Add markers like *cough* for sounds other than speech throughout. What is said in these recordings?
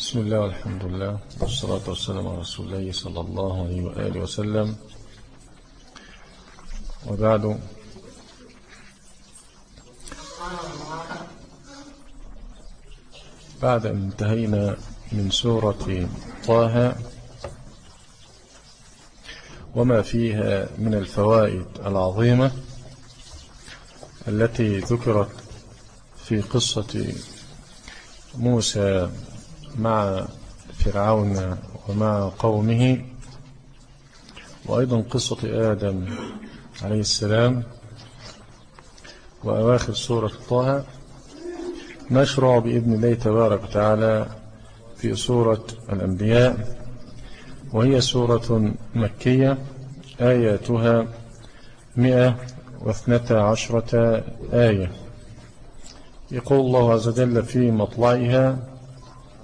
بسم الله والحمد لله والصلاة والسلام على رسول الله صلى الله عليه وآله وسلم. وبعد. بعد أن انتهينا من سورة طه وما فيها من الفوائد العظيمة التي ذكرت في قصة موسى مع فرعون ومع قومه وأيضا قصة آدم عليه السلام وأواخر سورة طه نشرع بإذن الله تبارك وتعالى في سورة الأنبياء وهي سورة مكية آياتها مئة واثنتا عشرة آية. يقول الله عز وجل في مطلعها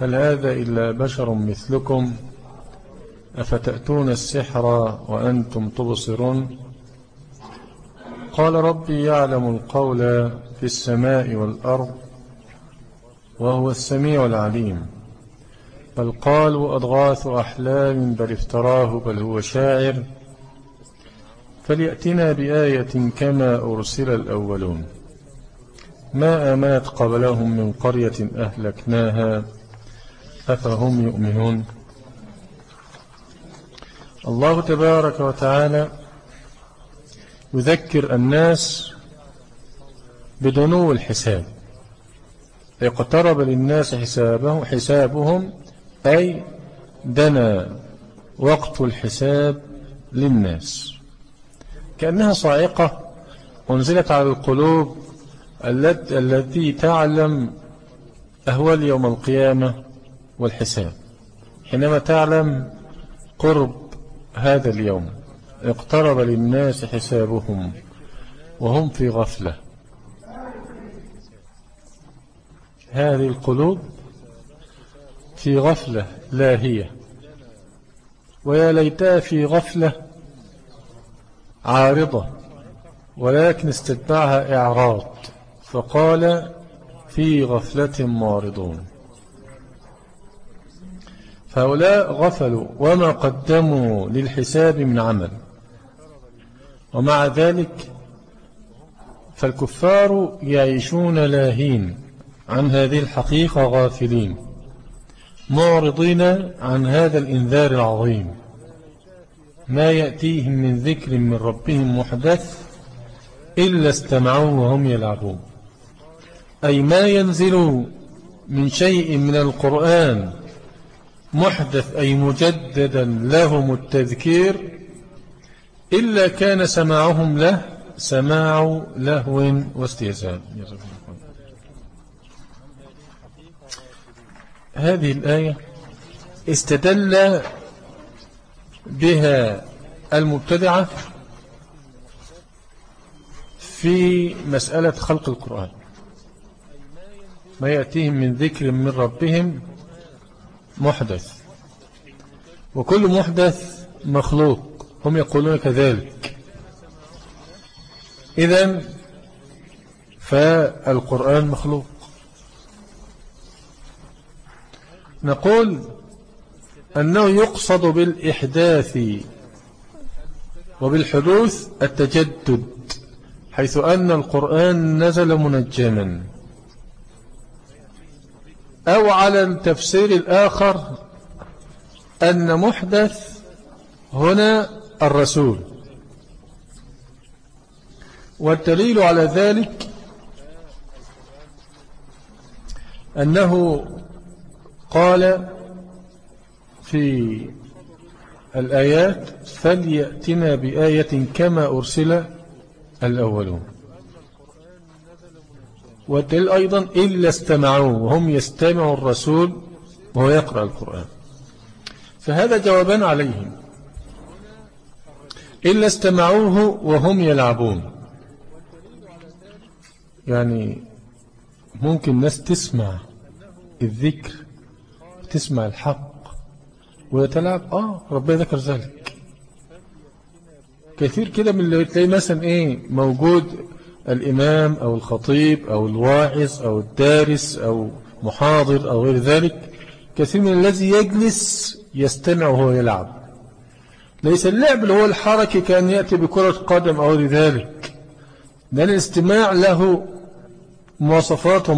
هل هذا إلا بشر مثلكم؟ أفتأتون السحر وأنتم تبصرون؟ قال ربي يعلم القول في السماء والأرض وهو السميع العليم. بل قالوا أضغاث أحلام بل افتراه بل هو شاعر. فليأتنا بآية كما أرسل الأولون. ما أمات قبلهم من قرية أهلكناها؟ أفهم يؤمنون. الله تبارك وتعالى يذكر الناس بدنو الحساب. اقترب للناس حسابهم, حسابهم أي دنا وقت الحساب للناس. كأنها صاعقة أنزلت على القلوب التي تعلم أهوال يوم القيامة. والحساب. حينما تعلم قرب هذا اليوم اقترب للناس حسابهم وهم في غفلة. هذه القلوب في غفلة لاهية. ويا ليتها في غفلة عارضة ولكن استتبعها إعراض. فقال في غفلة معرضون. فهؤلاء غفلوا وما قدموا للحساب من عمل. ومع ذلك فالكفار يعيشون لاهين عن هذه الحقيقة غافلين معرضين عن هذا الإنذار العظيم. ما يأتيهم من ذكر من ربهم محدث إلا استمعوا وهم يلعبون. أي ما ينزل من شيء من القرآن محدث أي مجددا لهم التذكير إلا كان سماعهم له سماع لهو واستهزاء. هذه الآية استدل بها المبتدعة في مسألة خلق القرآن. ما يأتيهم من ذكر من ربهم محدث. وكل محدث مخلوق. هم يقولون كذلك. إذن فالقرآن مخلوق. نقول أنه يقصد بالإحداث وبالحدوث التجدد حيث أن القرآن نزل منجما. أو على التفسير الآخر أن محدث هنا الرسول. والدليل على ذلك أنه قال في الآيات فليأتنا بآية كما أرسل الأولون. والدليل أيضا إلا استمعوا وهم يستمعوا الرسول وهو يقرأ القرآن. فهذا جوابان عليهم. إلا استمعوه وهم يلعبون. يعني ممكن ناس تسمع الذكر تسمع الحق ويتلعب آه ربنا ذكر ذلك. كثير كده من اللي تلاقي مثلا إيه موجود الإمام أو الخطيب أو الواعظ أو الدارس أو محاضر أو غير ذلك كثير من الذي يجلس يستمع وهو يلعب. ليس اللعب اللي هو الحركة كأن يأتي بكرة قدم أو ذلك. ده الاستماع له مواصفات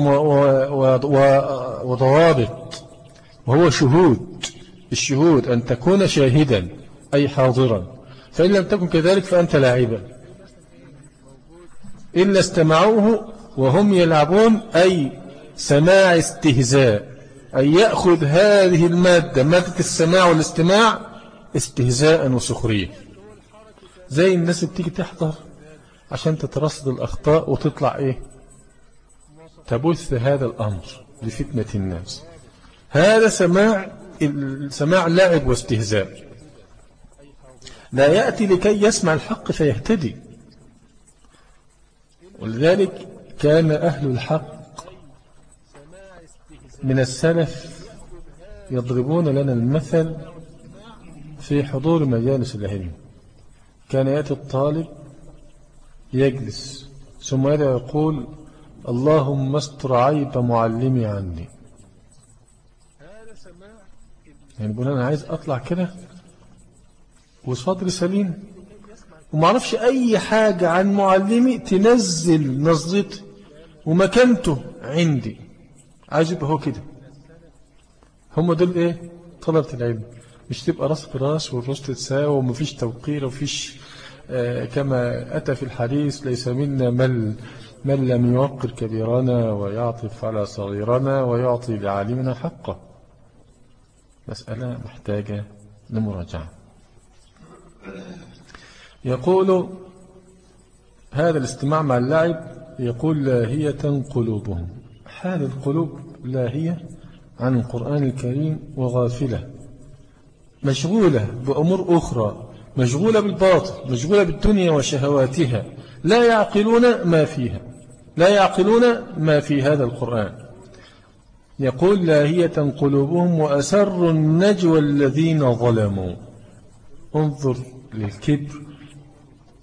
وضوابط وهو شهود. الشهود أن تكون شاهدا أي حاضرا. فإن لم تكن كذلك فأنت لاعبا. إلا استمعوه وهم يلعبون أي سماع استهزاء أي يأخذ هذه المادة مادة السماع والاستماع استهزاء وسخرية. زي الناس اللي بتيجي تحضر عشان تترصد الأخطاء وتطلع إيه؟ تبث هذا الأمر لفتنة الناس. هذا سماع سماع لعب واستهزاء. لا يأتي لكي يسمع الحق فيهتدي. ولذلك كان أهل الحق من السلف يضربون لنا المثل في حضور مجالس العلم. كان يأتي الطالب يجلس ثم يدعو يقول اللهم استر عيب معلمي عني. يعني يقول أنا عايز أطلع كده وصدري سليم. وما أعرفش أي حاجة عن معلمي تنزل نظرتي ومكانته عندي. عايز يبقى هو كده. هم دول إيه؟ طلبة العلم. مش تبقى رأس براس والراس تتساوى ومفيش توقير ومفيش آه كما أتى في الحديث ليس منا من من لم يوقر كبيرنا ويعطف على صغيرنا ويعطي لعالمنا حقه. مسألة محتاجة لمراجعة. يقول هذا الاستماع مع اللعب يقول لاهية قلوبهم. حال القلوب لاهية عن القرآن الكريم وغافلة. مشغولة بأمور أخرى. مشغولة بالباطل مشغولة بالدنيا وشهواتها. لا يعقلون ما فيها. لا يعقلون ما في هذا القرآن. يقول لاهية قلوبهم وأسر النجوى الذين ظلموا. انظر للكبر.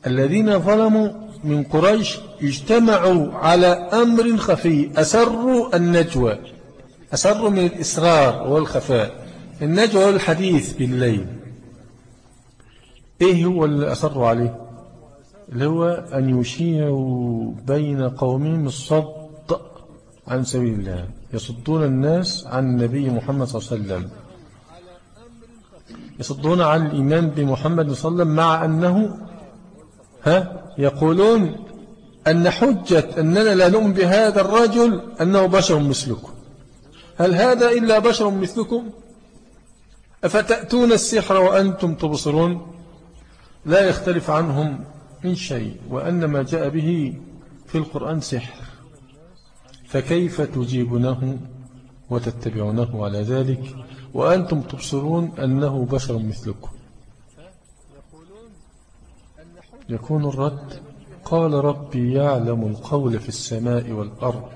الذين ظلموا من قريش اجتمعوا على أمر خفي أسروا النجوى أسروا من الإسرار والخفاء. النجوى والحديث بالليل. إيه هو اللي أسروا عليه؟ اللي هو أن يشيعوا بين قومهم الصد عن سبيل الله يصدون الناس عن النبي محمد صلى الله عليه وسلم. يصدون عن الإيمان بمحمد صلى الله عليه وسلم مع أنه ها يقولون أن حجة أننا لا نؤمن بهذا الرجل أنه بشر مثلكم. هل هذا إلا بشر مثلكم؟ أفتأتون السحر وأنتم تبصرون؟ لا يختلف عنهم من شيء وأن ما جاء به في القرآن سحر. فكيف تجيبونه وتتبعونه على ذلك؟ وأنتم تبصرون أنه بشر مثلكم. يكون الرد قال ربي يعلم القول في السماء والأرض.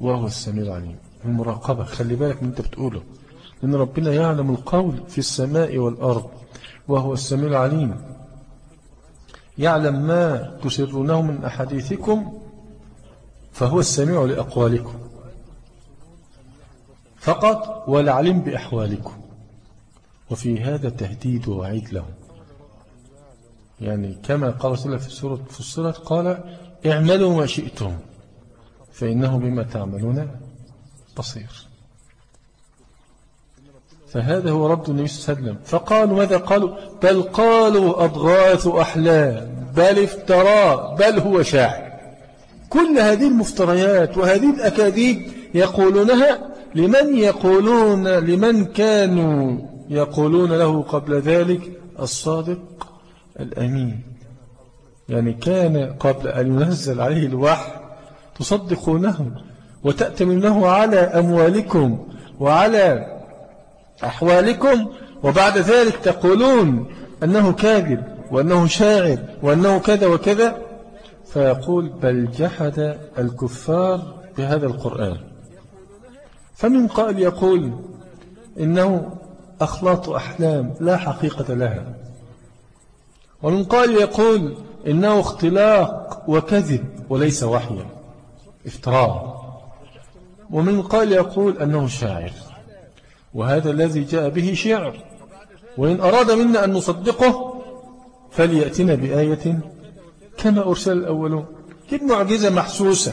وهو السميع العليم. المراقبة خلي بالك من انت بتقوله. لأن ربنا يعلم القول في السماء والأرض. وهو السميع العليم. يعلم ما تسرونه من أحاديثكم فهو السميع لأقوالكم. فقط والعلم بأحوالكم. وفي هذا تهديد وعيد لهم. يعني كما قال صلى في سورة فصلت قال اعملوا ما شئتم فإنه بما تعملون بصير. فهذا هو رد النبي صلى الله عليه وسلم. فقالوا ماذا قالوا؟ بل قالوا أضغاث أحلام بل افترى بل هو شاعر. كل هذه المفتريات وهذه الأكاذيب يقولونها لمن يقولون لمن كانوا يقولون له قبل ذلك الصادق؟ الأمين. يعني كان قبل أن ينزل عليه الوحي تصدقونه وتأتمنه على أموالكم وعلى أحوالكم وبعد ذلك تقولون أنه كاذب وأنه شاعر وأنه كذا وكذا. فيقول بل جحد الكفار بهذا القرآن. فمن قائل يقول إنه أخلاط أحلام لا حقيقة لها. ومن قائل يقول إنه اختلاق وكذب وليس وحيا. افتراء ومن قائل يقول أنه شاعر. وهذا الذي جاء به شعر. وإن أراد منا أن نصدقه فليأتنا بآية كما أرسل الأولون كد معجزة محسوسة.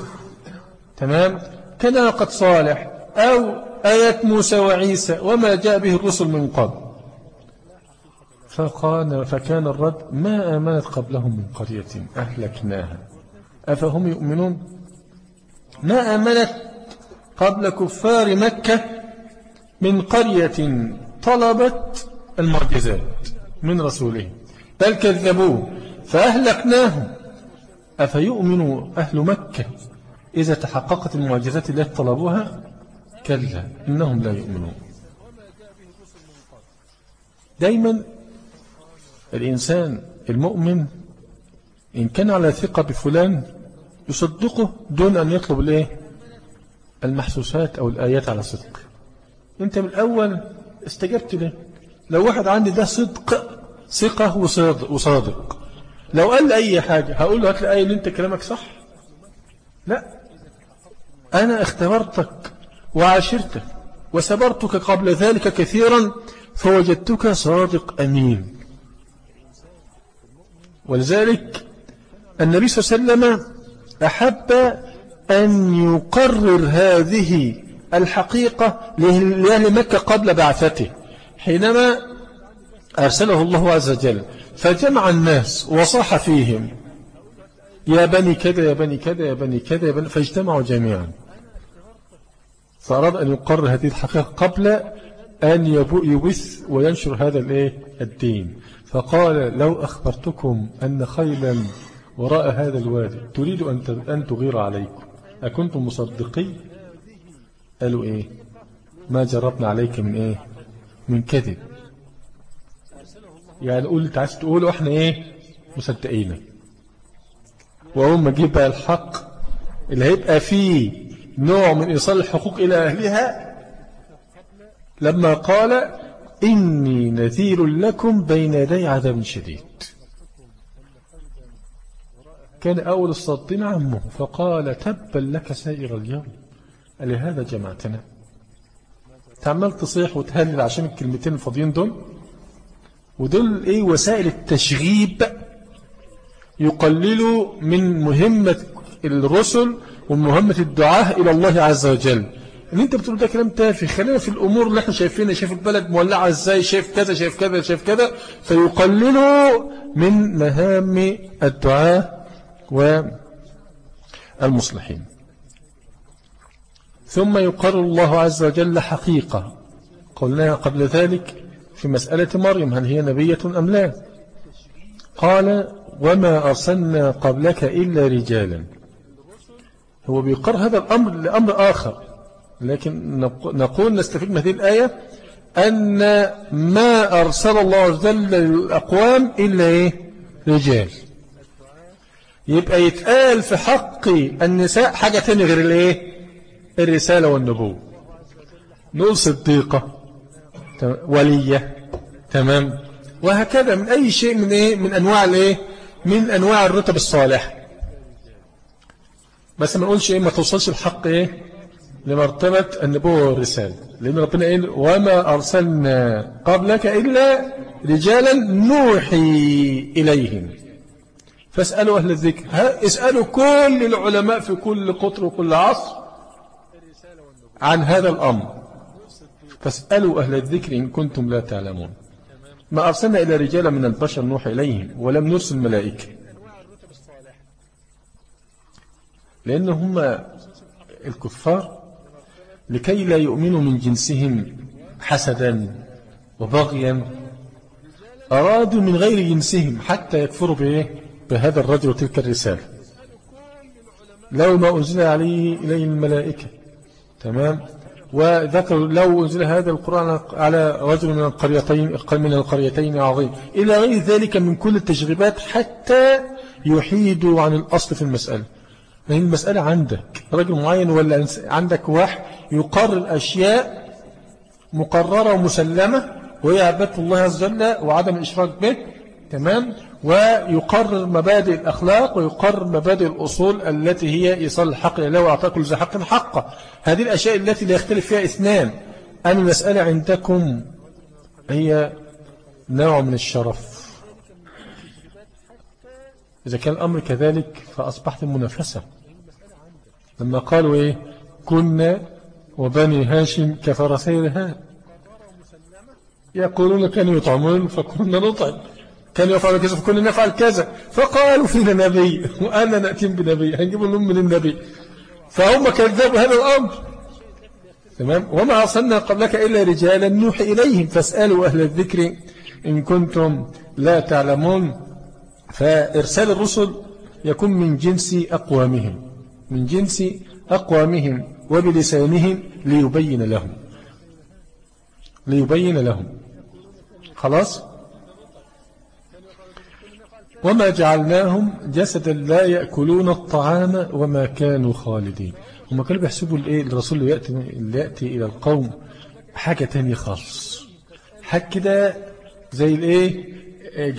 تمام؟ كناقة صالح. أو آيات موسى وعيسى وما جاء به الرسل من قبل. فقال فكان الرد ما آمنت قبلهم من قرية أهلكناها. أفهم يؤمنون؟ ما آمنت قبل كفار مكة من قرية طلبت المعجزات من رسوله بل كذبوه فأهلكناهم. أفيؤمن أهل مكة إذا تحققت المعجزات التي طلبوها؟ كلا إنهم لا يؤمنون. دايما الإنسان المؤمن إن كان على ثقة بفلان يصدقه دون أن يطلب الإيه؟ المحسوسات أو الآيات على صدق. أنت من الأول استجبت له لو واحد عندي ده صدق ثقة وصادق لو قال لي أي حاجة هقول له هات لي آية أنت كلامك صح؟ لا. أنا اختبرتك وعاشرتك وسبرتك قبل ذلك كثيرا فوجدتك صادق أمين. ولذلك النبي صلى الله عليه وسلم أحب أن يقرر هذه الحقيقة لأهل مكة قبل بعثته حينما أرسله الله عز وجل فجمع الناس وصاح فيهم يا بني كذا يا بني كذا يا بني كذا يا بني فاجتمعوا جميعا. فأراد أن يقرر هذه الحقيقة قبل أن يبث وينشر هذا الدين. فقال لو أخبرتكم أن خيلا وراء هذا الوادي تريد أن تغير عليكم. أكنتم مصدقي؟ قالوا إيه؟ ما جربنا عليك من إيه؟ من كذب. يعني قلت عايز تقولوا إحنا إيه؟ مصدقين. وهم جيب بقى الحق اللي هيبقى فيه نوع من إيصال الحقوق إلى أهلها. لما قال إني نذير لكم بين يدي عذاب شديد. كان أول الصدين عمه فقال تبا لك سائر اليوم. لهذا جمعتنا. تعمل تصيح وتهلل عشان الكلمتين الفاضيين دول. ودول إيه وسائل التشغيب يقللوا من مهمة الرسل ومهمة الدعاء إلى الله عز وجل. ان انت بتقول ده كلام تافه. خلينا في الأمور اللي إحنا شايفينها. شايف البلد مولعة إزاي؟ شايف كذا شايف كذا شايف كذا. فيقللوا من مهام الدعاء والمصلحين. ثم يقرر الله عز وجل حقيقة. قلناها قبل ذلك في مسألة مريم هل هي نبية أم لا؟ قال وما أرسلنا قبلك إلا رجالا. هو بيقر هذا الأمر لأمر آخر. لكن نقول نستفيد من هذه الآية أن ما أرسل الله عز وجل للأقوام إلا إيه؟ رجال. يبقى يتقال في حق النساء حاجة تانية غير الإيه؟ الرسالة والنبوة. نقول صديقة ولية تمام؟ وهكذا من أي شيء من إيه؟ من أنواع الإيه؟ من أنواع الرتب الصالحة. بس ما نقولش إيه؟ ما توصلش الحق إيه؟ لمرتبة النبوة والرسالة. لأن ربنا قال وما أرسلنا قبلك إلا رجالا نوحي إليهم. فاسألوا أهل الذكر. اسألوا كل العلماء في كل قطر وكل عصر عن هذا الأمر. فاسألوا أهل الذكر إن كنتم لا تعلمون. ما أرسلنا إلى رجال من البشر نوح إليهم ولم نرسل ملائكة. لأن هم الكفار لكي لا يؤمنوا من جنسهم حسدا وبغيا. أرادوا من غير جنسهم حتى يكفروا بإيه بهذا الرجل وتلك الرسالة. لو ما أنزل عليه إليه الملائكة تمام؟ وذكر لو أنزل هذا القرآن على رجل من القريتين من القريتين عظيم إلى غير ذلك من كل التجربات حتى يحيدوا عن الأصل في المسألة. فهي المسألة عندك رجل معين ولا عندك واحد يقرر أشياء مقررة ومسلمة وهي عبادة الله عز وجل وعدم الإشراك به تمام؟ ويقرر مبادئ الأخلاق ويقرر مبادئ الأصول التي هي إيصال الحق إلى وأعطاء كل ذي حق حقه. هذه الأشياء التي لا يختلف فيها اثنان. أن المسألة عندكم هي نوع من الشرف. إذا كان الأمر كذلك فأصبحت المنافسة لما قالوا إيه؟ كنا وبني هاشم كفرسي رهان يقولون كانوا يطعمون فكنا نطعم. كانوا يفعلوا كذا فكنا نفعل كذا. فقالوا فينا نبي وأنا نأتي بنبي هنجيب لهم من النبي. فهم كذبوا هذا الأمر. تمام؟ وما أرسلنا قبلك إلا رجالا نوحي إليهم. فاسألوا أهل الذكر إن كنتم لا تعلمون. فإرسال الرسل يكون من جنس أقوامهم. من جنس أقوامهم. وبلسانهم ليبين لهم. ليبين لهم. خلاص؟ وما جعلناهم جسدا لا يأكلون الطعام وما كانوا خالدين. هم كانوا بيحسبوا الإيه؟ الرسول اللي يأتي, اللي يأتي إلى القوم حاجة تانية خالص. حاجة كده زي الإيه؟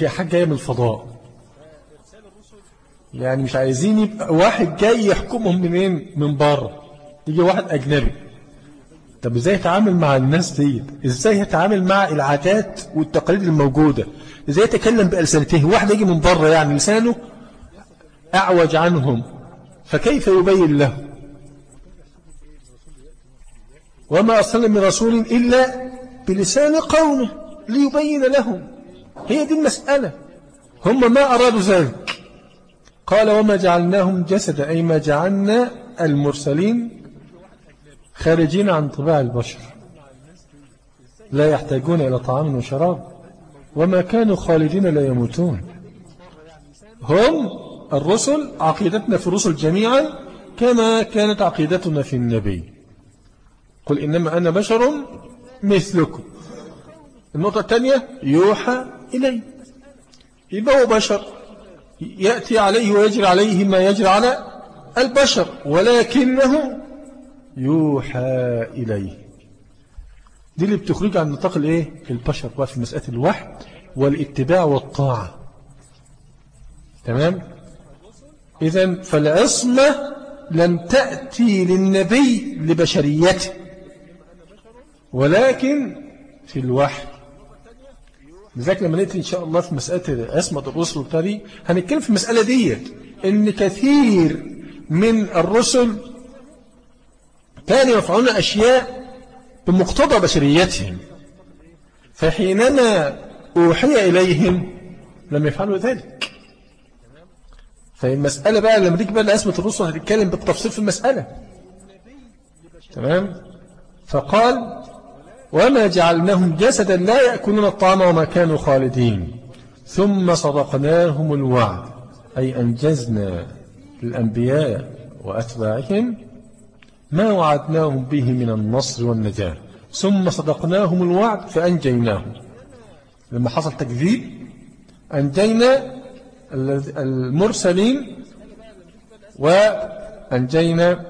حاجة جاية من الفضاء. يعني مش عايزين يبقى واحد جاي يحكمهم منين من بره. يجي واحد أجنبي. طب إزاي يتعامل مع الناس دي إزاي يتعامل مع العادات والتقاليد الموجودة؟ إزاي يتكلم بألسنته؟ واحد يجي من بره يعني لسانه أعوج عنهم. فكيف يبين له؟ وما أصلا من رسول إلا بلسان قومه ليبين لهم. هي دي المسألة. هم ما أرادوا ذلك. قال وما جعلناهم جسدا. أي ما جعلنا المرسلين خارجين عن طباع البشر. لا يحتاجون إلى طعام وشراب وما كانوا خالدين لا يموتون. هم الرسل عقيدتنا في الرسل جميعا كما كانت عقيدتنا في النبي. قل إنما أنا بشر مثلكم. النقطة الثانية يوحى إلي. يبقى بشر. يأتي عليه ويجري عليه ما يجري على البشر ولكنه يوحى إليه. دي اللي بتخرج عن نطاق الايه؟ البشر بقى في مسألة الوحي والاتباع والطاعة تمام؟ إذا فالعصمة لم تأتي للنبي لبشريته ولكن في الوحي. لذلك لما نأتي إن شاء الله في مسألة عصمة الرسل هنتكلم في المسألة دي إن كثير من الرسل كانوا يفعلون أشياء بمقتضى بشريتهم فحينما أوحي إليهم لم يفعلوا ذلك. فالمسألة بقى لما تيجي بقى لأسمة الرسل هتتكلم بالتفصيل في المسألة. تمام؟ فقال وما جعلناهم جسدا لا يأكلون الطعام وما كانوا خالدين. ثم صدقناهم الوعد أي أنجزنا الأنبياء وأتباعهم ما وعدناهم به من النصر والنجاة. ثم صدقناهم الوعد فأنجيناهم. لما حصل تكذيب أنجينا المرسلين وأنجينا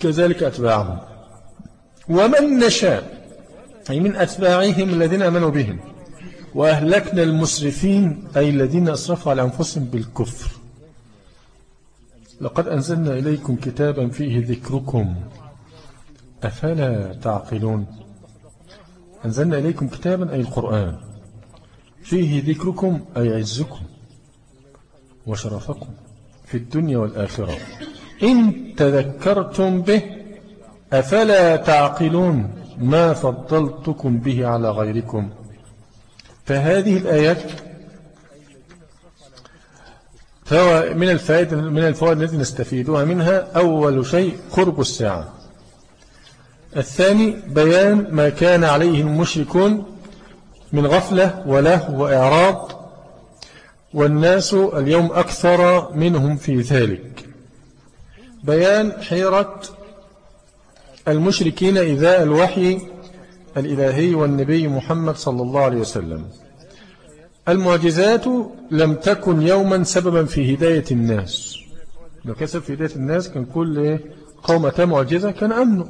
كذلك أتباعهم. ومن نشاء أي من أتباعهم الذين أمنوا بهم. وأهلكنا المسرفين أي الذين أسرفوا على أنفسهم بالكفر. لقد أنزلنا إليكم كتابا فيه ذكركم. أفلا تعقلون؟ أنزلنا إليكم كتابا أي القرآن. فيه ذكركم أي عزكم وشرفكم في الدنيا والآخرة. إن تذكرتم به أفلا تعقلون؟ ما فضلتكم به على غيركم. فهذه الآيات فهو من الفائدة من الفوائد التي نستفيدها منها أول شيء قرب الساعة. الثاني بيان ما كان عليه المشركون من غفلة وله وإعراض. والناس اليوم أكثر منهم في ذلك. بيان حيرة المشركين إذاء الوحي الإلهي والنبي محمد صلى الله عليه وسلم. المعجزات لم تكن يوما سببا في هداية الناس. لو كسب في هداية الناس كان كل قومة معجزة كان أمنه.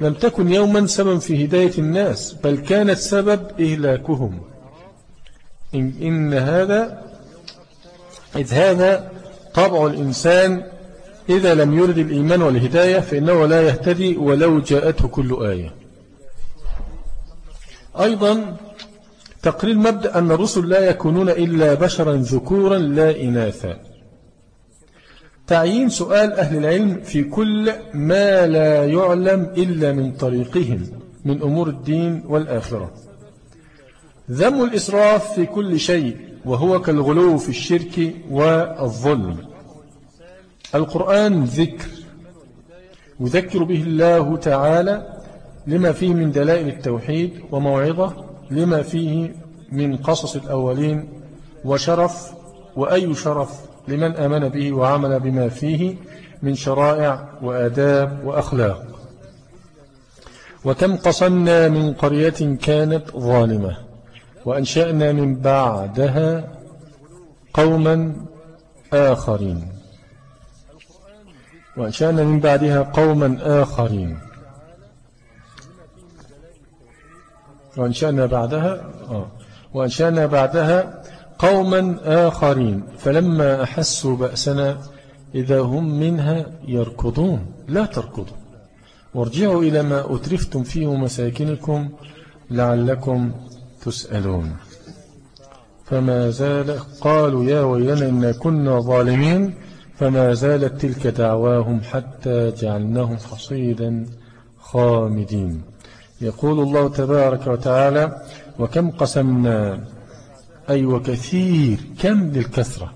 لم تكن يوما سببا في هداية الناس بل كانت سبب إهلاكهم. إن, إن هذا إذ هذا طبع الإنسان إذا لم يرد الإيمان والهداية فإنه لا يهتدي ولو جاءته كل آية. أيضا تقرير مبدأ أن الرسل لا يكونون إلا بشرا ذكورا لا إناثا. تعيين سؤال أهل العلم في كل ما لا يعلم إلا من طريقهم من أمور الدين والآخرة. ذم الإسراف في كل شيء وهو كالغلو في الشرك والظلم. القرآن ذكر يذكر به الله تعالى لما فيه من دلائل التوحيد وموعظة لما فيه من قصص الأولين وشرف وأي شرف لمن آمن به وعمل بما فيه من شرائع وآداب وأخلاق. وكم قصنا من قرية كانت ظالمة وأنشأنا من بعدها قوما آخرين. وأنشأنا من بعدها قوما آخرين. وأنشأنا بعدها آه. وأنشأنا بعدها قوما آخرين. فلما أحسوا بأسنا إذا هم منها يركضون لا تركضوا. وارجعوا إلى ما أترفتم فيه مساكنكم لعلكم تسألون. فما زال قالوا يا ويلنا إن كنا ظالمين فما زالت تلك دعواهم حتى جعلناهم حصيدا خامدين. يقول الله تبارك وتعالى وكم قسمنا أي وكثير كم للكثرة.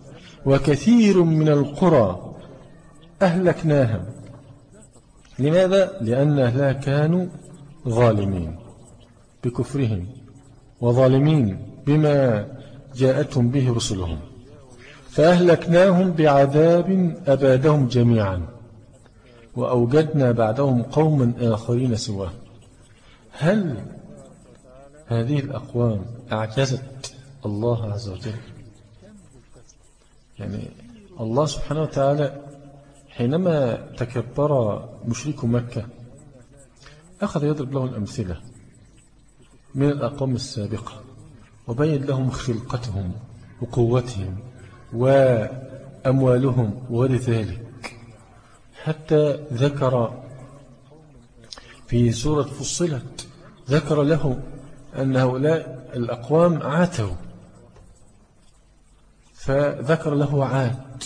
وكثير من القرى أهلكناها لماذا؟ لأن أهلها كانوا ظالمين بكفرهم وظالمين بما جاءتهم به رسلهم. فأهلكناهم بعذاب أبادهم جميعا وأوجدنا بعدهم قوما آخرين سواه هل هذه الأقوام أعجزت الله عز وجل؟ يعني الله سبحانه وتعالى حينما تكبر مشرك مكة أخذ يضرب لهم الأمثلة من الأقوام السابقة وبين لهم خلقتهم وقوتهم وأموالهم ولذلك حتى ذكر في سورة فصلت ذكر له أن هؤلاء الأقوام عاتوا. فذكر له عاد.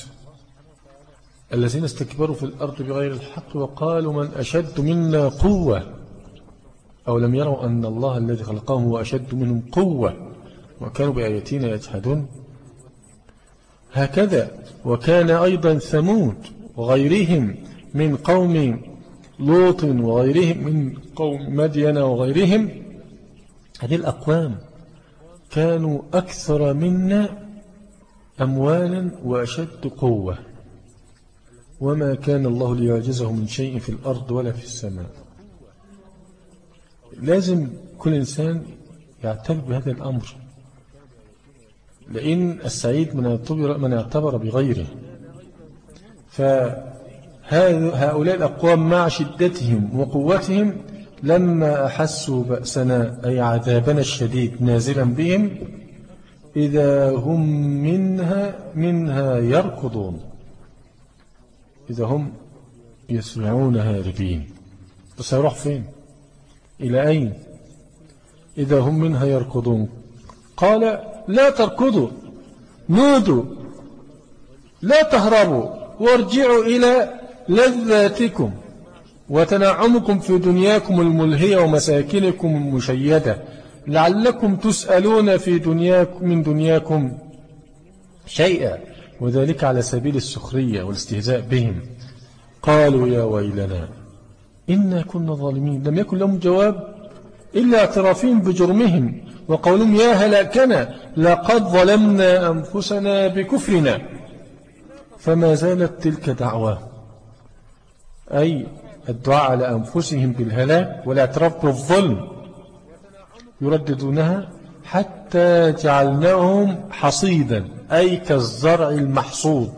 الذين استكبروا في الأرض بغير الحق وقالوا من أشد منا قوة. أو لم يروا أن الله الذي خلقهم هو أشد منهم قوة وكانوا بآياتنا يجحدون؟ هكذا وكان أيضا ثمود وغيرهم من قوم لوط وغيرهم من قوم مدين وغيرهم هذه الأقوام كانوا أكثر منا أموالا وأشد قوة. وما كان الله ليعجزه من شيء في الأرض ولا في السماء. لازم كل إنسان يعتبر بهذا الأمر. لأن السعيد من يعتبر, من يعتبر بغيره. فهؤلاء الأقوام مع شدتهم وقوتهم لما أحسوا بأسنا أي عذابنا الشديد نازلا بهم إذا هم منها منها يركضون. إذا هم يسمعون هاربين بس هيروح فين؟ إلى أين؟ إذا هم منها يركضون. قال لا تركضوا نودوا لا تهربوا وارجعوا إلى لذاتكم وتنعمكم في دنياكم الملهية ومساكنكم المشيدة لعلكم تسألون في دنياكم من دنياكم شيئا وذلك على سبيل السخرية والاستهزاء بهم. قالوا يا ويلنا إنا كنا ظالمين. لم يكن لهم جواب إلا اعترافين بجرمهم وقولهم يا هلاكنا لقد ظلمنا أنفسنا بكفرنا. فما زالت تلك دعوة. أي الدعاء على أنفسهم بالهلاك والاعتراف بالظلم يرددونها حتى جعلناهم حصيدا أي كالزرع المحصود.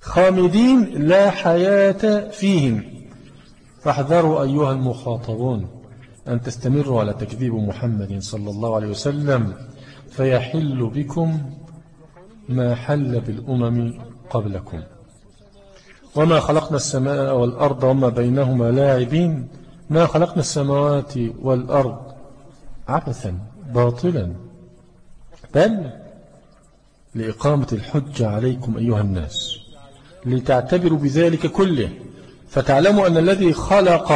خامدين لا حياة فيهم. فاحذروا أيها المخاطبون أن تستمروا على تكذيب محمد صلى الله عليه وسلم فيحل بكم ما حل بالأمم قبلكم. وما خلقنا السماء والأرض وما بينهما لاعبين. ما خلقنا السماوات والأرض عبثا باطلا. بل لإقامة الحجة عليكم أيها الناس. لتعتبروا بذلك كله. فتعلموا أن الذي خلق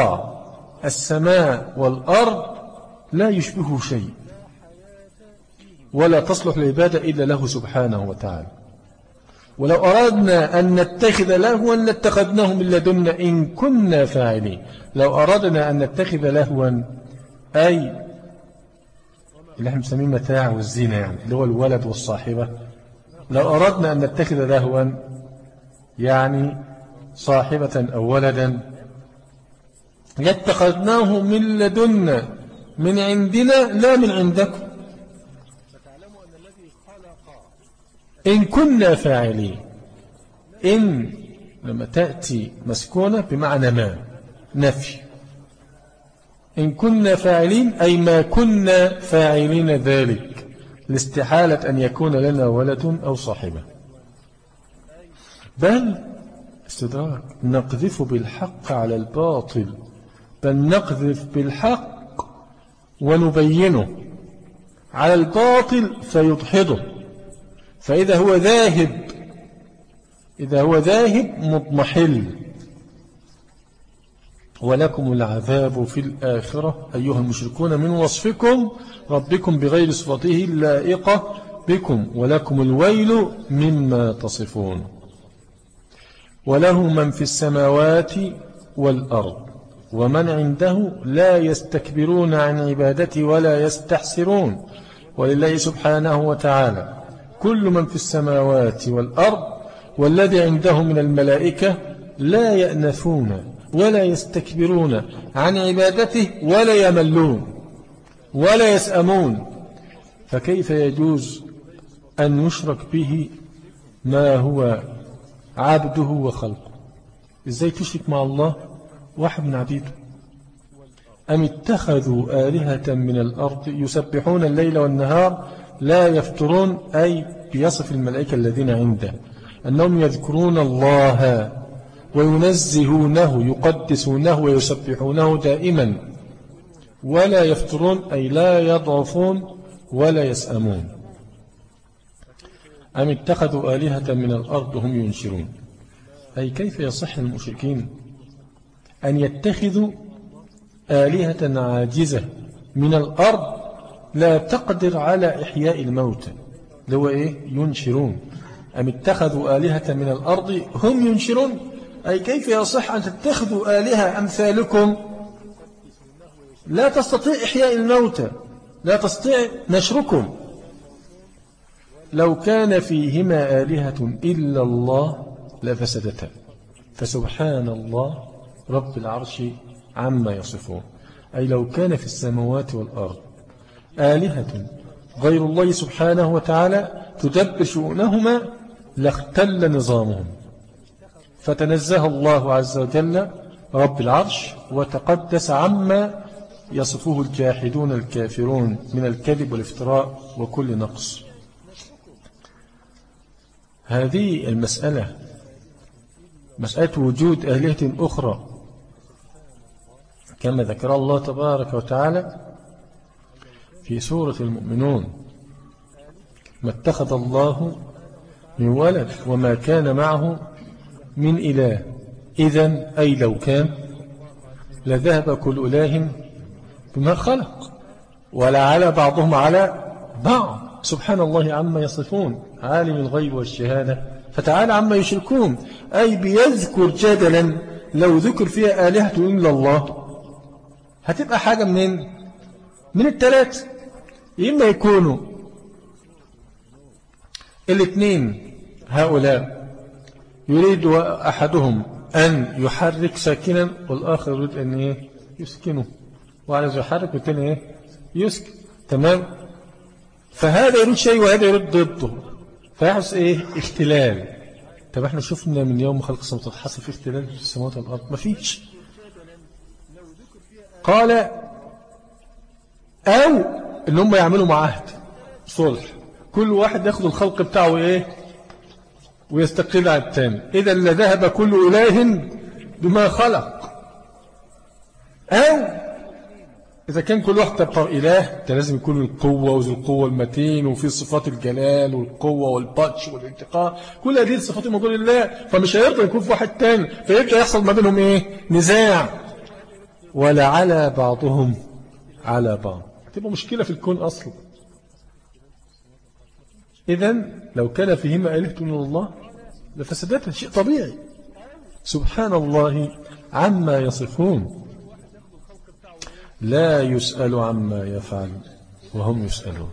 السماء والأرض لا يشبه شيء. ولا تصلح العبادة إلا له سبحانه وتعالى. ولو أردنا أن نتخذ لهوا لاتخذناه من لدنا إن كنا فاعلين. لو أردنا أن نتخذ لهوا أي اللي إحنا مسميه متاع والزينة يعني اللي هو الولد والصاحبة. لو أردنا أن نتخذ لهوا يعني صاحبة أو ولدا لاتخذناه من لدنا من عندنا لا من عندكم. إن كنا فاعلين. إن لما تأتي مسكونة بمعنى ما نفي. إن كنا فاعلين أي ما كنا فاعلين ذلك لاستحالة أن يكون لنا ولد أو صاحبة. بل استدراك نقذف بالحق على الباطل. بل نقذف بالحق ونبينه. على الباطل فيضحضه. فإذا هو ذاهب إذا هو ذاهب مضمحل. ولكم العذاب في الآخرة أيها المشركون من وصفكم ربكم بغير صفته اللائقة بكم ولكم الويل مما تصفون. وله من في السماوات والأرض ومن عنده لا يستكبرون عن عبادته ولا يستحسرون. ولله سبحانه وتعالى كل من في السماوات والأرض والذي عنده من الملائكة لا يأنفون ولا يستكبرون عن عبادته ولا يملون ولا يسأمون. فكيف يجوز أن يشرك به ما هو عبده وخلقه؟ إزاي تشرك مع الله واحد من عبيده؟ أم اتخذوا آلهة من الأرض يسبحون الليل والنهار لا يفترون أي بيصف الملائكة الذين عنده أنهم يذكرون الله وينزهونه يقدسونه ويسبحونه دائما. ولا يفترون أي لا يضعفون ولا يسأمون. أم اتخذوا آلهة من الأرض هم ينشرون؟ أي كيف يصح المشركين أن يتخذوا آلهة عاجزة من الأرض لا تقدر على إحياء الموتى لو إيه؟ ينشرون. أم اتخذوا آلهة من الأرض؟ هم ينشرون. أي كيف يصح أن تتخذوا آلهة أمثالكم؟ لا تستطيع إحياء الموتى لا تستطيع نشركم. لو كان فيهما آلهة إلا الله لفسدتا فسبحان الله رب العرش عما يصفون. أي لو كان في السماوات والأرض آلهة. غير الله سبحانه وتعالى تدبر شؤونهما لاختل نظامهم. فتنزه الله عز وجل رب العرش وتقدس عما يصفه الجاحدون الكافرون من الكذب والافتراء وكل نقص. هذه المسألة مسألة وجود آلهة أخرى. كما ذكر الله تبارك وتعالى في سورة المؤمنون ما اتخذ الله من ولد وما كان معه من إله. إذا أي لو كان لذهب كل إله بما خلق ولعلى بعضهم على بعض. سبحان الله عما يصفون. عالم الغيب والشهادة. فتعالى عما يشركون. أي بيذكر جدلا لو ذكر فيها آلهة إلا الله. هتبقى حاجة من من الثلاث إما يكونوا الاثنين هؤلاء يريد أحدهم أن يحرك ساكنا والآخر يريد أن إيه؟ يسكنه. وعايز يحرك والتاني إيه؟ يسكن. تمام؟ فهذا يريد شيء وهذا يريد ضده. فيحدث إيه؟ اختلال. طب إحنا شفنا من يوم خلق السماوات حصل في اختلال في السماوات والأرض. ما فيش قال أو إن هم يعملوا معاهد صلح. كل واحد ياخد الخلق بتاعه إيه؟ ويستقل على الثاني إذا لذهب كل إله بما خلق. أو إذا كان كل واحد تبقى إله ده لازم يكون القوة وذو القوة المتين وفي صفات الجلال والقوة والبطش والانتقاء كل هذه الصفات موجودة لله فمش هيرضى يكون في واحد تاني. فيبدأ يحصل ما بينهم إيه؟ نزاع. ولا على بعضهم على بعض. تبقى مشكلة في الكون أصلا. إذا لو كان فيهما آلهة من الله لفسدتها شيء طبيعي. سبحان الله عما يصفون. لا يسأل عما يفعل وهم يسألون.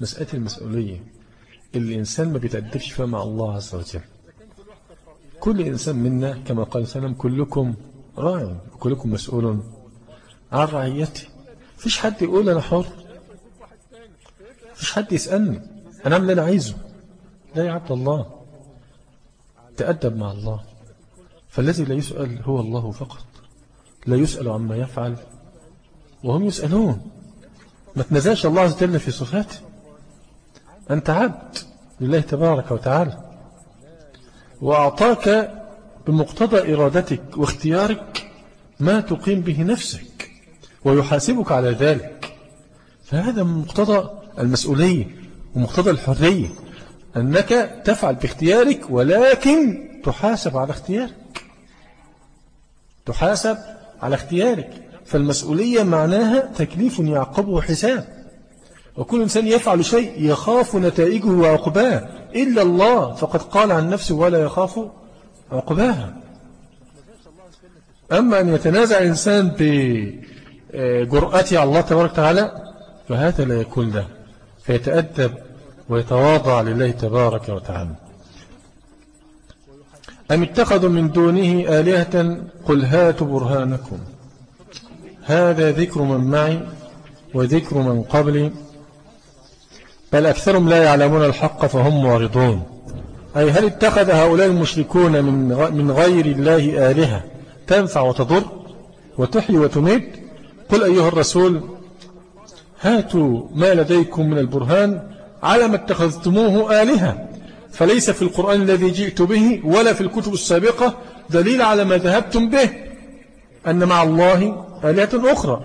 مسألة المسؤولية. اللي الإنسان ما بيتأدبش فيها مع الله عز وجل. كل إنسان منا كما قال سلام كلكم راع وكلكم مسؤول عن رعيته. فيش حد يقول أنا حر. فيش حد يسألني. أنا أعمل أنا عايزه. لا يا عبد الله. تأدب مع الله. فالذي لا يسأل هو الله فقط. لا يسأل عما يفعل. وهم يسألون. ما تنزاش الله عز وجل في صفاته. أنت عبد لله تبارك وتعالى. وأعطاك بمقتضى إرادتك واختيارك ما تقيم به نفسك. ويحاسبك على ذلك. فهذا من مقتضى المسؤولية ومقتضى الحرية أنك تفعل باختيارك ولكن تحاسب على اختيارك. تحاسب على اختيارك. فالمسؤولية معناها تكليف يعقبه حساب وكل إنسان يفعل شيء يخاف نتائجه وعقباه. إلا الله فقد قال عن نفسه ولا يخاف عقباها. أما أن يتنازع الإنسان بجرأته على الله تبارك وتعالى فهذا لا يكون له فيتأدب ويتواضع لله تبارك وتعالى. أم اتخذوا من دونه آلهة؟ قل هاتوا برهانكم. هذا ذكر من معي وذكر من قبلي بل أكثرهم لا يعلمون الحق فهم معرضون. أي هل اتخذ هؤلاء المشركون من من غير الله آلهة تنفع وتضر وتحيي وتميت؟ قل أيها الرسول هاتوا ما لديكم من البرهان على ما اتخذتموه آلهة فليس في القرآن الذي جئت به ولا في الكتب السابقة دليل على ما ذهبتم به أن مع الله آلهة أخرى.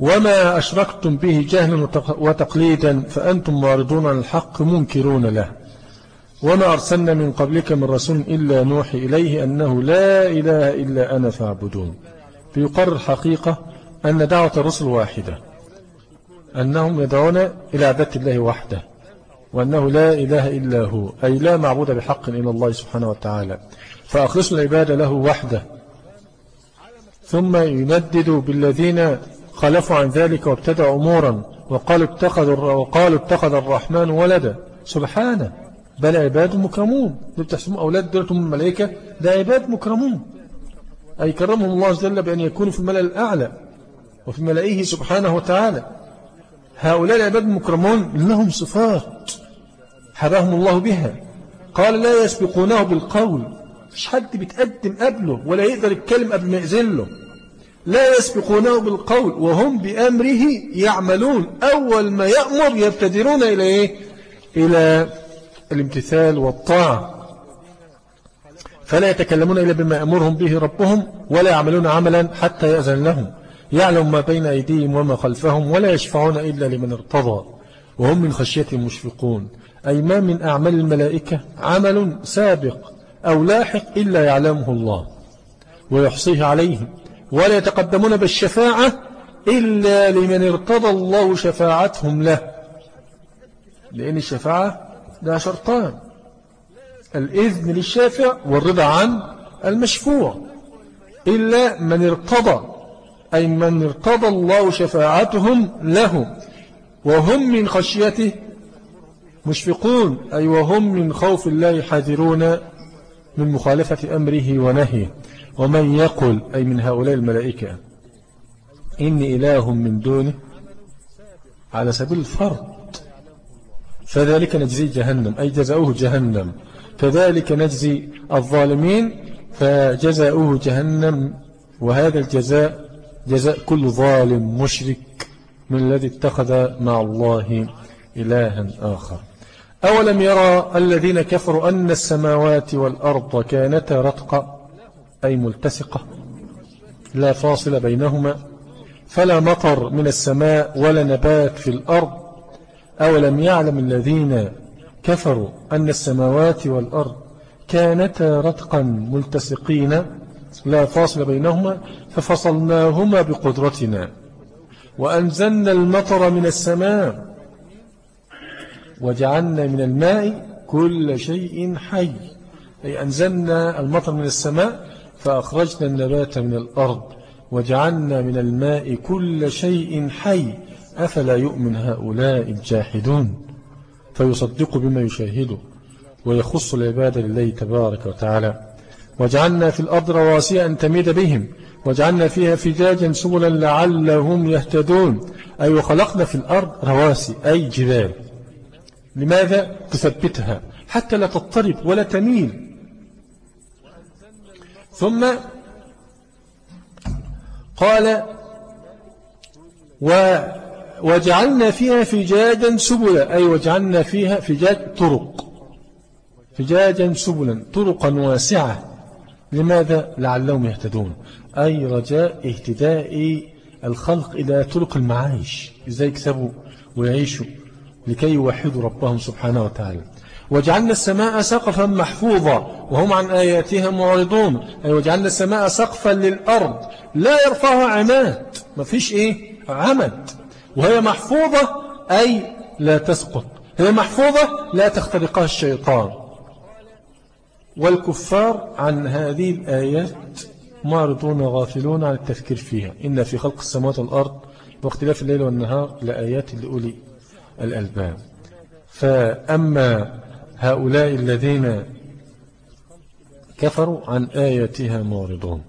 وما أشركتم به جهلا وتقليدا فأنتم معرضون عن الحق منكرون له. وما أرسلنا من قبلك من رسول إلا نوحي إليه أنه لا إله إلا أنا فاعبدون. فيقرر حقيقة أن دعوة الرسل واحدة أنهم يدعون إلى عبادة الله وحده وأنه لا إله إلا هو أي لا معبود بحق إلا الله سبحانه وتعالى. فأخلصوا العبادة له وحده. ثم يندد بالذين خلفوا عن ذلك وابتدعوا أمورا وقالوا اتخذ, وقالوا اتخذ الرحمن ولدا. سبحانه بل عباد مكرمون. دول تحسبهم أولاد دولتهم الملائكة ده عباد مكرمون. أي كرمهم الله وجل بأن يكونوا في الملأ الأعلى وفي ملائه سبحانه وتعالى. هؤلاء العباد المكرمون لهم صفات حباهم الله بها. قال لا يسبقونه بالقول. مش حد بيتقدم قبله ولا يقدر يتكلم قبل ما يأذن لا يسبقونه بالقول وهم بأمره يعملون. أول ما يأمر يبتدرون إلى إيه؟ إلى الامتثال والطاعة. فلا يتكلمون إلا بما أمرهم به ربهم ولا يعملون عملا حتى يأذن لهم يعلم ما بين أيديهم وما خلفهم ولا يشفعون إلا لمن ارتضى. وهم من خشيتهم مشفقون. أي ما من أعمال الملائكة عمل سابق أو لاحق إلا يعلمه الله. ويحصيه عليهم. ولا يتقدمون بالشفاعة إلا لمن ارتضى الله شفاعتهم له. لأن الشفاعة ده شرطان. الإذن للشافع والرضا عن المشفوع. إلا من ارتضى أي من ارتضى الله شفاعتهم له. وهم من خشيته مشفقون أي وهم من خوف الله حذرون من مخالفة أمره ونهيه. ومن يقل أي من هؤلاء الملائكة إني إله من دونه على سبيل الفرض. فذلك نجزي جهنم أي جزاؤه جهنم. كذلك نجزي الظالمين فجزاؤه جهنم وهذا الجزاء جزاء كل ظالم مشرك من الذي اتخذ مع الله إلها آخر. أولم يرى الذين كفروا أن السماوات والأرض كانتا رتقا أي ملتسقة لا فاصل بينهما فلا مطر من السماء ولا نبات في الأرض. أولم يعلم الذين كفروا أن السماوات والأرض كانتا رتقا ملتسقين لا فاصل بينهما ففصلناهما بقدرتنا. وأنزلنا المطر من السماء وجعلنا من الماء كل شيء حي. أي أنزلنا المطر من السماء فأخرجنا النبات من الأرض وجعلنا من الماء كل شيء حي. أفلا يؤمن هؤلاء الجاحدون؟ فيصدق بما يشاهده ويخص العبادة لله تبارك وتعالى. وجعلنا في الأرض رواسي أن تميد بهم. وجعلنا فيها فجاجا سبلا لعلهم يهتدون. أي وخلقنا في الأرض رواسي أي جبال. لماذا؟ تثبتها. حتى لا تضطرب ولا تميل. ثم قال و وجعلنا فيها فجاجا سبلا أي وجعلنا فيها فجاج طرق. فجاجا سبلا طرقا واسعة. لماذا؟ لعلهم يهتدون. أي رجاء اهتداء الخلق إلى طرق المعايش. إزاي يكسبوا ويعيشوا لكي يوحدوا ربهم سبحانه وتعالى. وجعلنا السماء سقفا محفوظا وهم عن آياتها معرضون. أي وجعلنا السماء سقفا للأرض لا يرفعها عماد. ما فيش إيه؟ عمد. وهي محفوظة أي لا تسقط. هي محفوظة لا تخترقها الشيطان. والكفار عن هذه الآيات معرضون غافلون عن التفكير فيها. إن في خلق السماوات والأرض واختلاف الليل والنهار لآيات لأولي الألباب. فأما هؤلاء الذين كفروا عن آياتها معرضون.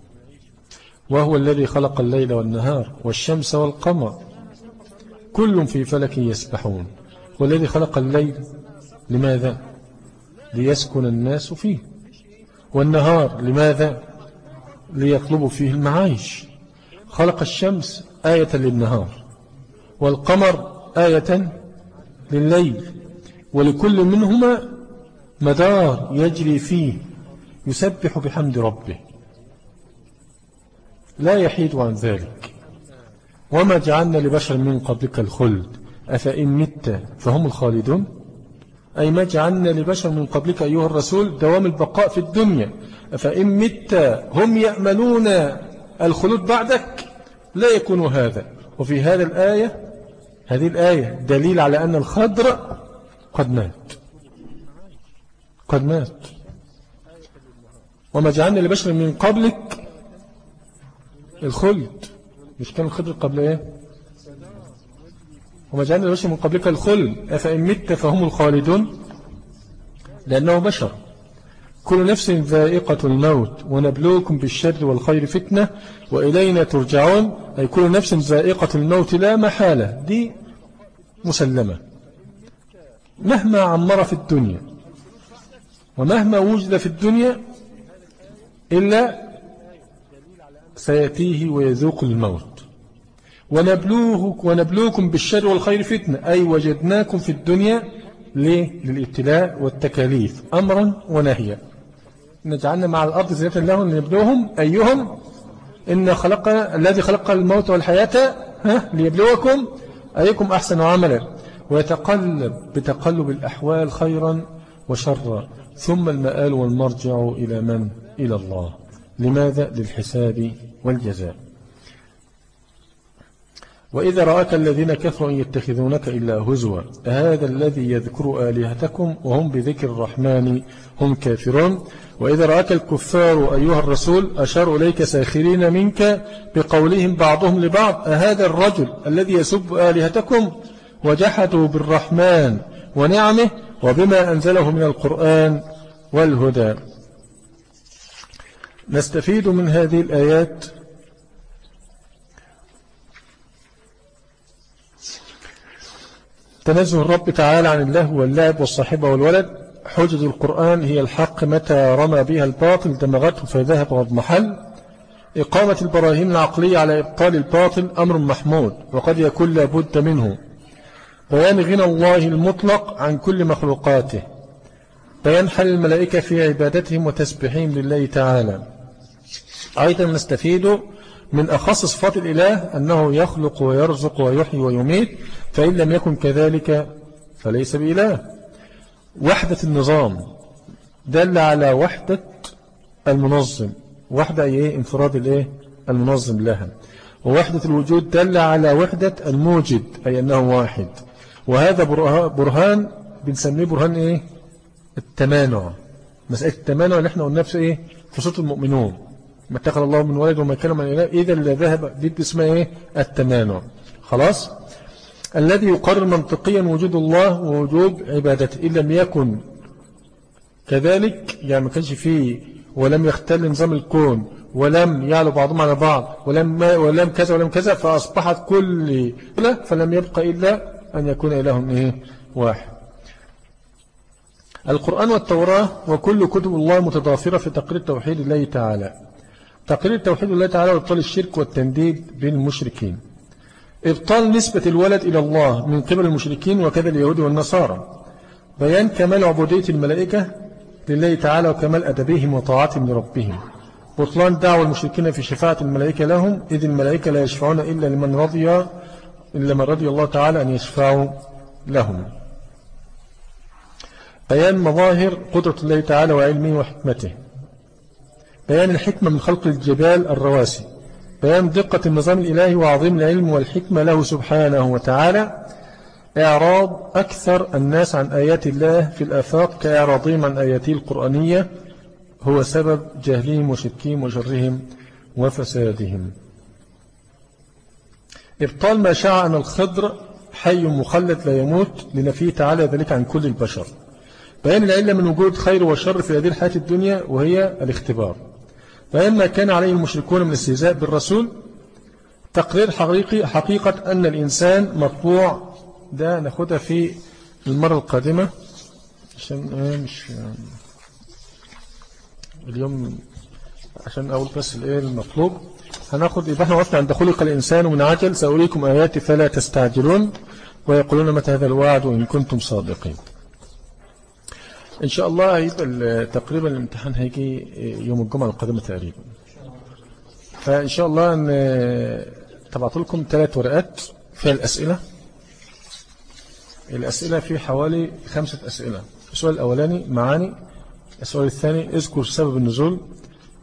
وهو الذي خلق الليل والنهار والشمس والقمر. كل في فلك يسبحون. والذي خلق الليل لماذا؟ ليسكن الناس فيه. والنهار لماذا؟ ليطلبوا فيه المعايش. خلق الشمس آية للنهار والقمر آية لليل ولكل منهما مدار يجري فيه. يسبح بحمد ربه. لا يحيد عن ذلك. وما جعلنا لبشر من قبلك الخلد أفإن مت فهم الخالدون أي ما جعلنا لبشر من قبلك أيها الرسول دوام البقاء في الدنيا أفإن مت هم يأملون الخلود بعدك لا يكون هذا وفي هذا الآية هذه الآية دليل على أن الخضر قد مات قد مات وما جعلنا لبشر من قبلك الخلد مش كان الخضر قبل إيه؟ وما جعلنا لبشر من قبلك الخلد. أفإن مت فهم الخالدون؟ لأنه بشر. كل نفس ذائقة الموت ونبلوكم بالشر والخير فتنة وإلينا ترجعون. أي كل نفس ذائقة الموت لا محالة. دي مسلمة. مهما عمر في الدنيا ومهما وجد في الدنيا إلا سيأتيه ويذوق الموت. ونبلوه ونبلوكم بالشر والخير فتنة. أي وجدناكم في الدنيا ليه؟ للابتلاء والتكاليف. أمرا ونهيا. نجعلنا مع الأرض زينة لهم لنبلوهم أيهم؟ إن خلق الذي خلق الموت والحياة ها؟ ليبلوكم. أيكم أحسن عملا. ويتقلب بتقلب الأحوال خيرا وشرا. ثم المآل والمرجع إلى من؟ إلى الله. لماذا؟ للحساب والجزاء. وإذا رأك الذين كفروا يتخذونك إلا هزوا هذا الذي يذكر آلهتكم وهم بذكر الرحمن هم كافرون؟ وإذا رأك الكفار أيها الرسول أشار إليك ساخرين منك بقولهم بعضهم لبعض أهذا الرجل الذي يسب آلهتكم؟ وجحدوا بالرحمن ونعمه وبما أنزله من القرآن والهدى. نستفيد من هذه الآيات تنزه الرب تعالى عن الله واللعب والصاحبة والولد. حجج القرآن هي الحق متى رمى بها الباطل دمغته فذهب واضمحل إقامة البراهين العقلية على إبطال الباطل أمر محمود وقد يكون لابد منه. بيان غنى الله المطلق عن كل مخلوقاته. بيان حل الملائكة في عبادتهم وتسبيحهم لله تعالى. أيضا نستفيد من أخص صفات الإله أنه يخلق ويرزق ويحيي ويميت فإن لم يكن كذلك فليس بإله. وحدة النظام دل على وحدة المنظم. وحدة إيه؟ انفراد الإيه؟ المنظم لها. ووحدة الوجود دل على وحدة الموجد أي أنه واحد. وهذا برهان بنسميه برهان إيه؟ التمانع. مسألة التمانع اللي إحنا قلنا في إيه؟ في صوت المؤمنون. ما اتخذ الله من ولد وما كان من إله إذا اللي ذهب. دي اسمها إيه؟ التمانع. خلاص؟ الذي يقرر منطقيا وجود الله ووجود عبادته. إن لم يكن كذلك يعني ما كانش فيه ولم يختل نظام الكون ولم يعلو بعضهم على بعض ولم, ولم كذا ولم كذا فأصبحت كل فلم يبقى إلا أن يكون إله إيه؟ واحد. القرآن والتوراة وكل كتب الله متضافرة في تقرير توحيد الله تعالى. تقرير توحيد الله تعالى وإبطال الشرك والتنديد بين المشركين. إبطال نسبة الولد إلى الله من قبل المشركين وكذا اليهود والنصارى. بيان كمال عبودية الملائكة لله تعالى وكمال أدبهم وطاعتهم لربهم. بطلان دعوة المشركين في شفاعة الملائكة لهم إذ الملائكة لا يشفعون إلا لمن رضي إلا من رضي الله تعالى أن يشفعوا لهم. بيان مظاهر قدرة الله تعالى وعلمه وحكمته. بيان الحكمة من خلق الجبال الرواسي. بيان دقة النظام الإلهي وعظيم العلم والحكمة له سبحانه وتعالى. إعراض أكثر الناس عن آيات الله في الآفاق كإعراضهم عن آياته القرآنية هو سبب جهلهم وشركهم وشرهم وفسادهم. إبطال ما شاع أن الخضر حي مخلد لا يموت لنفيه تعالى ذلك عن كل البشر. بيان العلة من وجود خير وشر في هذه الحياة الدنيا وهي الاختبار. بيان ما كان عليه المشركون من الاستهزاء بالرسول. تقرير حقيقي حقيقة أن الإنسان مطبوع ده ناخدها في المرة القادمة. عشان إيه مش اليوم عشان أقول بس الإيه المطلوب. هناخد يبقى إحنا وقفنا عند خلق الإنسان من عجل. سأريكم آياتي فلا تستعجلون ويقولون متى هذا الوعد وإن كنتم صادقين. إن شاء الله هيبقى تقريبا الامتحان هيجي يوم الجمعة القادمة تقريبا. فإن شاء الله تبعت لكم ثلاث ورقات فيها الأسئلة. الأسئلة في حوالي خمسة أسئلة. السؤال الأولاني معاني. السؤال الثاني اذكر سبب النزول.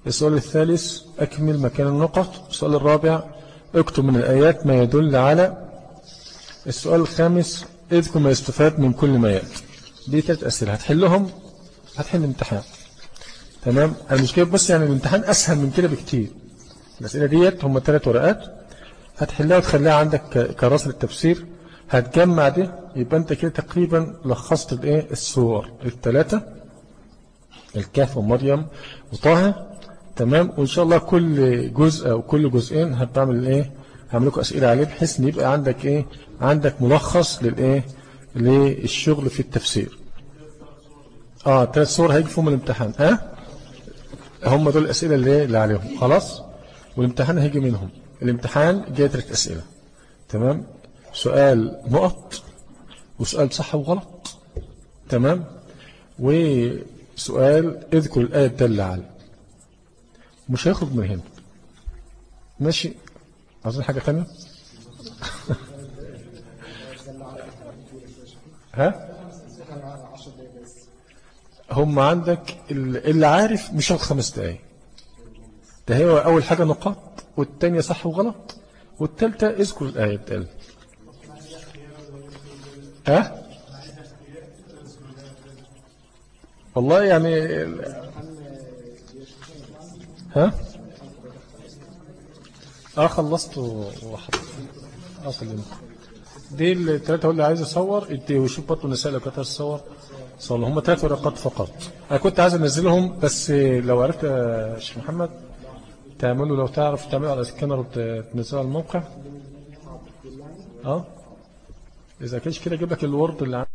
السؤال الثالث أكمل مكان النقط. السؤال الرابع اكتب من الآيات ما يدل على. السؤال الخامس اذكر ما يستفاد من كل ما يأتي. دي ثلاث أسئلة. هتحلهم هتحل امتحان تمام؟ المشكلة بس يعني الامتحان أسهل من كده بكتير. الأسئلة ديت هم ثلاث ورقات هتحلها وتخليها عندك كراسة التفسير هتجمع دي يبقى انت كده تقريبا لخصت الايه؟ الصور. الثلاثة الكهف ومريم وطه. تمام؟ وإن شاء الله كل جزء أو كل جزئين هتعمل إيه هعمل لكم أسئلة عليه بحيث إن يبقى عندك إيه؟ عندك ملخص للايه؟ للشغل في التفسير. آه ثلاث صور هيجي فيهم الامتحان. ها؟ هم دول الأسئلة اللي, عليهم. خلاص؟ والامتحان هيجي منهم. الامتحان جاي ثلاث أسئلة. تمام؟ سؤال نقط وسؤال صح وغلط. تمام؟ وسؤال اذكر الآية الدالة على مش هيخرج من هنا. ماشي؟ عاوزين حاجة تانية؟ *laughs* ها؟ هم عندك اللي عارف مش هياخد خمس دقايق. ده هي أول حاجة نقاط والتانية صح وغلط والتالتة اذكر الآية الدالة ها؟ والله يعني ها؟ آه خلصت وحط آه سلمت دي الثلاثة هو اللي عايز يصور ادي ويشوف برضه النساء لو كانت عايز تصور. صور هم ثلاث ورقات فقط. أنا كنت عايز أنزلهم بس لو عرفت يا شيخ محمد تعملوا لو تعرف تعملوا على سكانر وتنزلوا على الموقع. أه؟ إذا كانش كده أجيب لك الورد اللي